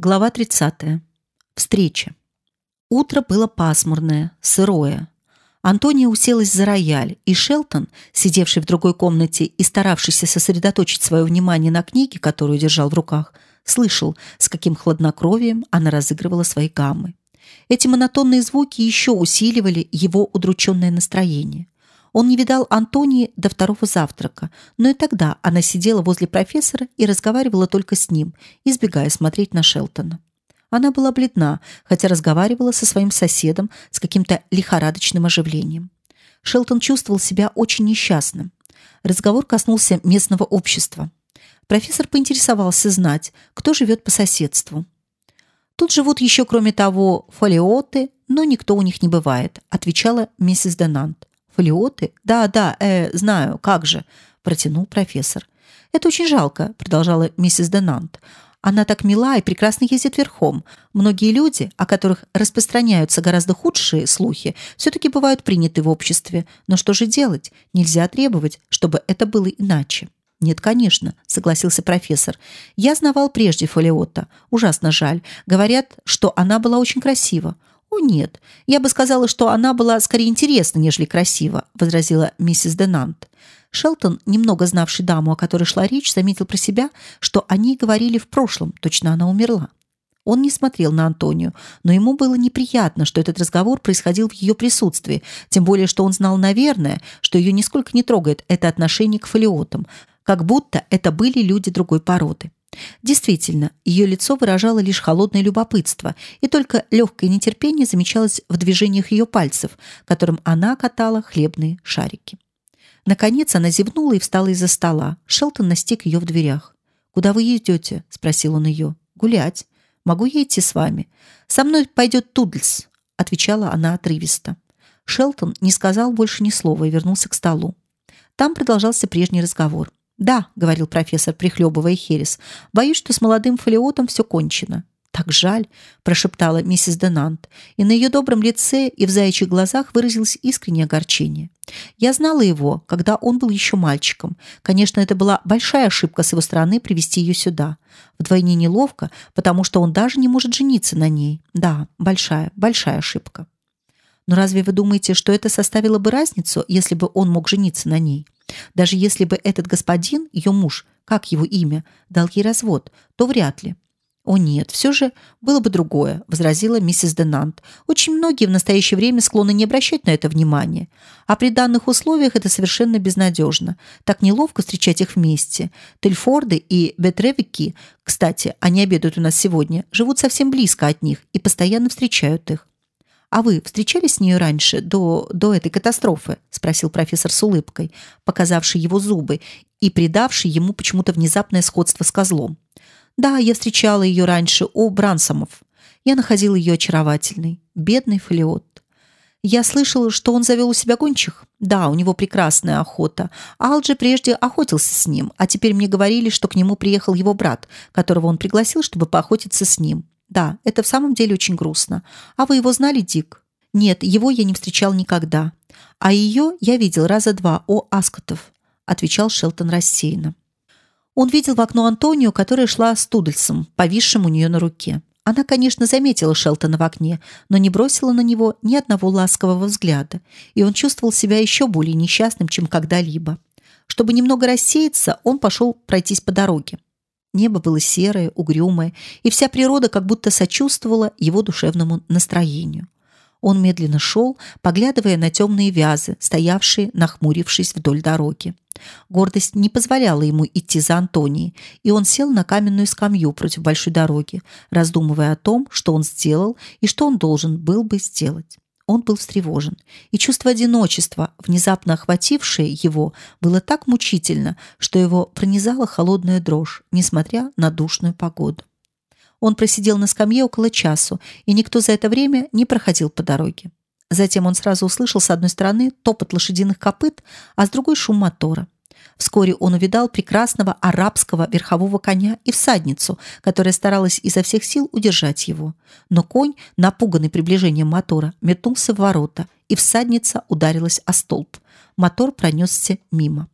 Глава 30. Встреча. Утро было пасмурное, сырое. Антония уселась за рояль, и Шелтон, сидевший в другой комнате и старавшийся сосредоточить свое внимание на книге, которую держал в руках, слышал, с каким хладнокровием она разыгрывала свои гаммы. Эти монотонные звуки еще усиливали его удрученное настроение. Он не видал Антонии до второго завтрака, но и тогда она сидела возле профессора и разговаривала только с ним, избегая смотреть на Шелтона. Она была бледна, хотя разговаривала со своим соседом с каким-то лихорадочным оживлением. Шелтон чувствовал себя очень несчастным. Разговор коснулся местного общества. Профессор поинтересовался знать, кто живет по соседству. Тут живут еще, кроме того, фолиоты, но никто у них не бывает, отвечала миссис Денант. Фолиоты? Да, да, э, знаю, как же, протянул профессор. Это очень жалко, продолжала миссис Денант. Она так мила и прекрасно ездит верхом. Многие люди, о которых распространяются гораздо худшие слухи, все-таки бывают приняты в обществе. Но что же делать? Нельзя требовать, чтобы это было иначе. Нет, конечно, согласился профессор. Я знавал прежде Фолиотта. Ужасно жаль. Говорят, что она была очень красива. «О, нет, я бы сказала, что она была скорее интересна, нежели красива», возразила миссис Денант. Шелтон, немного знавший даму, о которой шла речь, заметил про себя, что о ней говорили в прошлом, точно она умерла. Он не смотрел на Антонию, но ему было неприятно, что этот разговор происходил в ее присутствии, тем более что он знал, наверное, что ее нисколько не трогает это отношение к фолиотам, как будто это были люди другой породы. Действительно, ее лицо выражало лишь холодное любопытство, и только легкое нетерпение замечалось в движениях ее пальцев, которым она катала хлебные шарики. Наконец она зевнула и встала из-за стола. Шелтон настиг ее в дверях. «Куда вы идете?» – спросил он ее. «Гулять. Могу я идти с вами?» «Со мной пойдет Тудлс», – отвечала она отрывисто. Шелтон не сказал больше ни слова и вернулся к столу. Там продолжался прежний разговор. «Да», — говорил профессор, прихлебывая херес, — «боюсь, что с молодым фолиотом все кончено». «Так жаль», — прошептала миссис Денант, и на ее добром лице и в заячьих глазах выразилось искреннее огорчение. «Я знала его, когда он был еще мальчиком. Конечно, это была большая ошибка с его стороны привести ее сюда. Вдвойне неловко, потому что он даже не может жениться на ней. Да, большая, большая ошибка». «Но разве вы думаете, что это составило бы разницу, если бы он мог жениться на ней?» Даже если бы этот господин, ее муж, как его имя, дал ей развод, то вряд ли. О нет, все же было бы другое, возразила миссис Денант. Очень многие в настоящее время склонны не обращать на это внимания, а при данных условиях это совершенно безнадежно. Так неловко встречать их вместе. Тельфорды и Бетревики, кстати, они обедают у нас сегодня, живут совсем близко от них и постоянно встречают их. А вы встречались с ней раньше, до, до этой катастрофы? спросил профессор с улыбкой, показавший его зубы и придавший ему почему-то внезапное сходство с козлом. Да, я встречала ее раньше у Брансомов. Я находила ее очаровательной. Бедный Фолиот. Я слышала, что он завел у себя гончих. Да, у него прекрасная охота. Алджи прежде охотился с ним, а теперь мне говорили, что к нему приехал его брат, которого он пригласил, чтобы поохотиться с ним. Да, это в самом деле очень грустно. А вы его знали, Дик? Нет, его я не встречал никогда. А ее я видел раза два у Аскотов, отвечал Шелтон рассеянно. Он видел в окно Антонию, которая шла с Тудельсом, повисшим у нее на руке. Она, конечно, заметила Шелтона в окне, но не бросила на него ни одного ласкового взгляда, и он чувствовал себя еще более несчастным, чем когда-либо. Чтобы немного рассеяться, он пошел пройтись по дороге. Небо было серое, угрюмое, и вся природа как будто сочувствовала его душевному настроению. Он медленно шел, поглядывая на темные вязы, стоявшие, нахмурившись вдоль дороги. Гордость не позволяла ему идти за Антонией, и он сел на каменную скамью против большой дороги, раздумывая о том, что он сделал и что он должен был бы сделать. Он был встревожен, и чувство одиночества, внезапно охватившее его, было так мучительно, что его пронизала холодная дрожь, несмотря на душную погоду. Он просидел на скамье около часу, и никто за это время не проходил по дороге. Затем он сразу услышал с одной стороны топот лошадиных копыт, а с другой шум мотора. Вскоре он увидал прекрасного арабского верхового коня и всадницу, которая старалась изо всех сил удержать его. Но конь, напуганный приближением мотора, метнулся в ворота, и всадница ударилась о столб. Мотор пронесся мимо.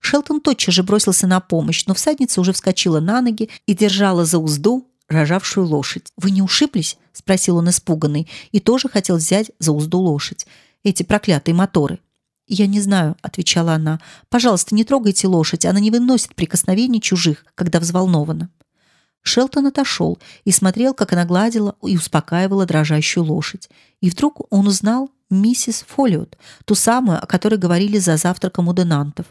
Шелтон тотчас же бросился на помощь, но всадница уже вскочила на ноги и держала за узду рожавшую лошадь. «Вы не ушиблись?» – спросил он испуганный и тоже хотел взять за узду лошадь. «Эти проклятые моторы!» «Я не знаю», – отвечала она. «Пожалуйста, не трогайте лошадь, она не выносит прикосновений чужих, когда взволнована». Шелтон отошел и смотрел, как она гладила и успокаивала дрожащую лошадь. И вдруг он узнал миссис Фолиот, ту самую, о которой говорили за завтраком у Денантов.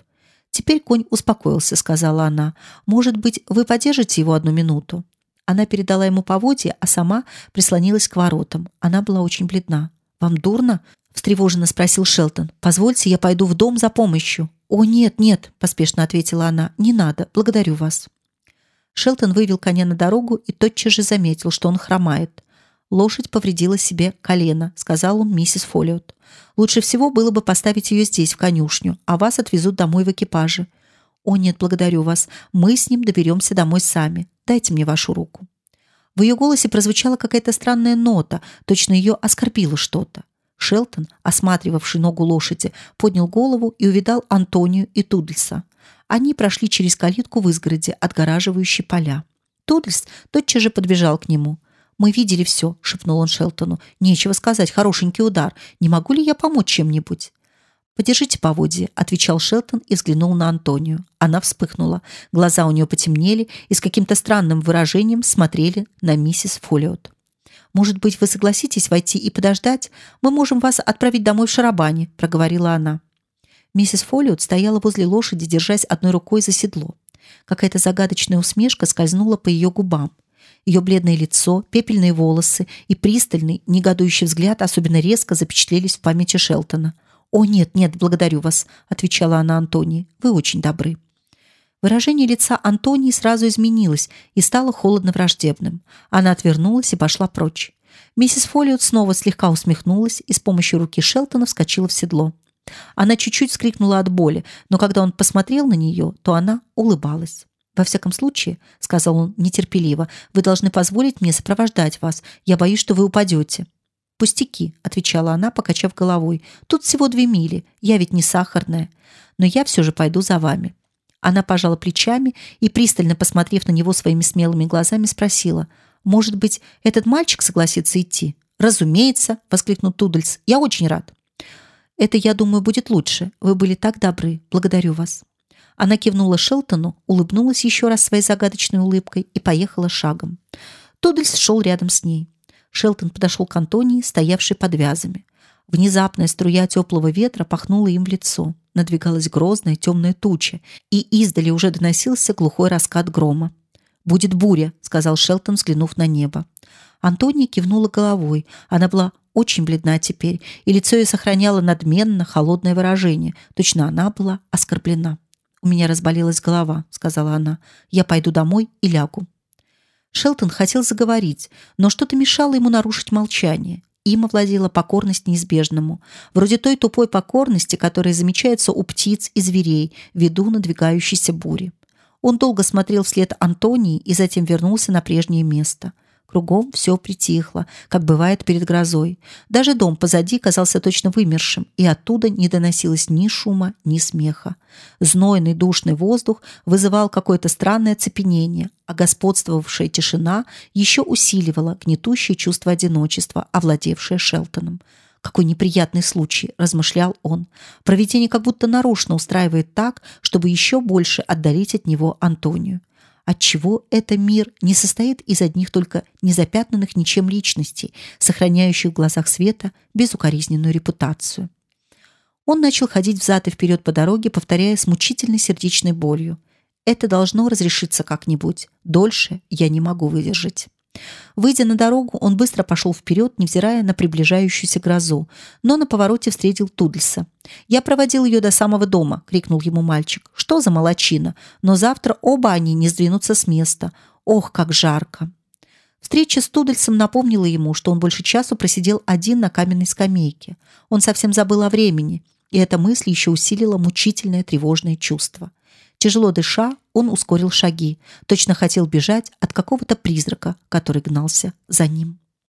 «Теперь конь успокоился», — сказала она. «Может быть, вы подержите его одну минуту?» Она передала ему поводья, а сама прислонилась к воротам. Она была очень бледна. «Вам дурно?» — встревоженно спросил Шелтон. «Позвольте, я пойду в дом за помощью». «О, нет, нет», — поспешно ответила она. «Не надо. Благодарю вас». Шелтон вывел коня на дорогу и тотчас же заметил, что он хромает. Лошадь повредила себе колено, сказал он миссис Фолиот. Лучше всего было бы поставить ее здесь в конюшню, а вас отвезут домой в экипаже. О нет, благодарю вас. Мы с ним доберемся домой сами. Дайте мне вашу руку. В ее голосе прозвучала какая-то странная нота, точно ее оскорбило что-то. Шелтон, осматривавший ногу лошади, поднял голову и увидал Антонию и Тудльса. Они прошли через калитку в изгороде, отгораживающей поля. Тудльс тотчас же подбежал к нему. «Мы видели все», — шепнул он Шелтону. «Нечего сказать, хорошенький удар. Не могу ли я помочь чем-нибудь?» «Подержите поводье», — отвечал Шелтон и взглянул на Антонию. Она вспыхнула. Глаза у нее потемнели и с каким-то странным выражением смотрели на миссис Фолиот. «Может быть, вы согласитесь войти и подождать? Мы можем вас отправить домой в шарабане», — проговорила она. Миссис Фолиот стояла возле лошади, держась одной рукой за седло. Какая-то загадочная усмешка скользнула по ее губам. Ее бледное лицо, пепельные волосы и пристальный, негодующий взгляд особенно резко запечатлелись в памяти Шелтона. «О, нет, нет, благодарю вас», — отвечала она Антонии. «Вы очень добры». Выражение лица Антонии сразу изменилось и стало холодно-враждебным. Она отвернулась и пошла прочь. Миссис Фолиот снова слегка усмехнулась и с помощью руки Шелтона вскочила в седло. Она чуть-чуть вскрикнула от боли, но когда он посмотрел на нее, то она улыбалась. Во всяком случае, сказал он нетерпеливо, вы должны позволить мне сопровождать вас. Я боюсь, что вы упадете. Пустяки, отвечала она, покачав головой. Тут всего две мили. Я ведь не сахарная, но я все же пойду за вами. Она пожала плечами и пристально посмотрев на него своими смелыми глазами, спросила: "Может быть, этот мальчик согласится идти?" "Разумеется", воскликнул Тудельс. "Я очень рад". Это, я думаю, будет лучше. Вы были так добры. Благодарю вас. Она кивнула Шелтону, улыбнулась еще раз своей загадочной улыбкой и поехала шагом. Тодельс шел рядом с ней. Шелтон подошел к Антонии, стоявшей под вязами. Внезапная струя теплого ветра пахнула им в лицо. Надвигалась грозная темная туча, и издали уже доносился глухой раскат грома. «Будет буря», — сказал Шелтон, взглянув на небо. Антония кивнула головой. Она была очень бледна теперь, и лицо ее сохраняло надменно холодное выражение. Точно она была оскорблена. «У меня разболелась голова», — сказала она. «Я пойду домой и лягу». Шелтон хотел заговорить, но что-то мешало ему нарушить молчание. Им овладела покорность неизбежному, вроде той тупой покорности, которая замечается у птиц и зверей в виду надвигающейся бури. Он долго смотрел вслед Антонии и затем вернулся на прежнее место. Кругом все притихло, как бывает перед грозой. Даже дом позади казался точно вымершим, и оттуда не доносилось ни шума, ни смеха. Знойный душный воздух вызывал какое-то странное оцепенение, а господствовавшая тишина еще усиливала гнетущее чувство одиночества, овладевшее Шелтоном. Какой неприятный случай, размышлял он. Провидение как будто нарочно устраивает так, чтобы еще больше отдалить от него Антонию отчего это мир не состоит из одних только незапятнанных ничем личностей, сохраняющих в глазах света безукоризненную репутацию. Он начал ходить взад и вперед по дороге, повторяя с мучительной сердечной болью: "Это должно разрешиться как-нибудь. Дольше я не могу выдержать". Выйдя на дорогу, он быстро пошел вперед, невзирая на приближающуюся грозу, но на повороте встретил Тудльса. «Я проводил ее до самого дома», — крикнул ему мальчик. «Что за молочина? Но завтра оба они не сдвинутся с места. Ох, как жарко!» Встреча с Тудельсом напомнила ему, что он больше часу просидел один на каменной скамейке. Он совсем забыл о времени, и эта мысль еще усилила мучительное тревожное чувство. Тяжело дыша, он ускорил шаги, точно хотел бежать от какого-то призрака, который гнался за ним.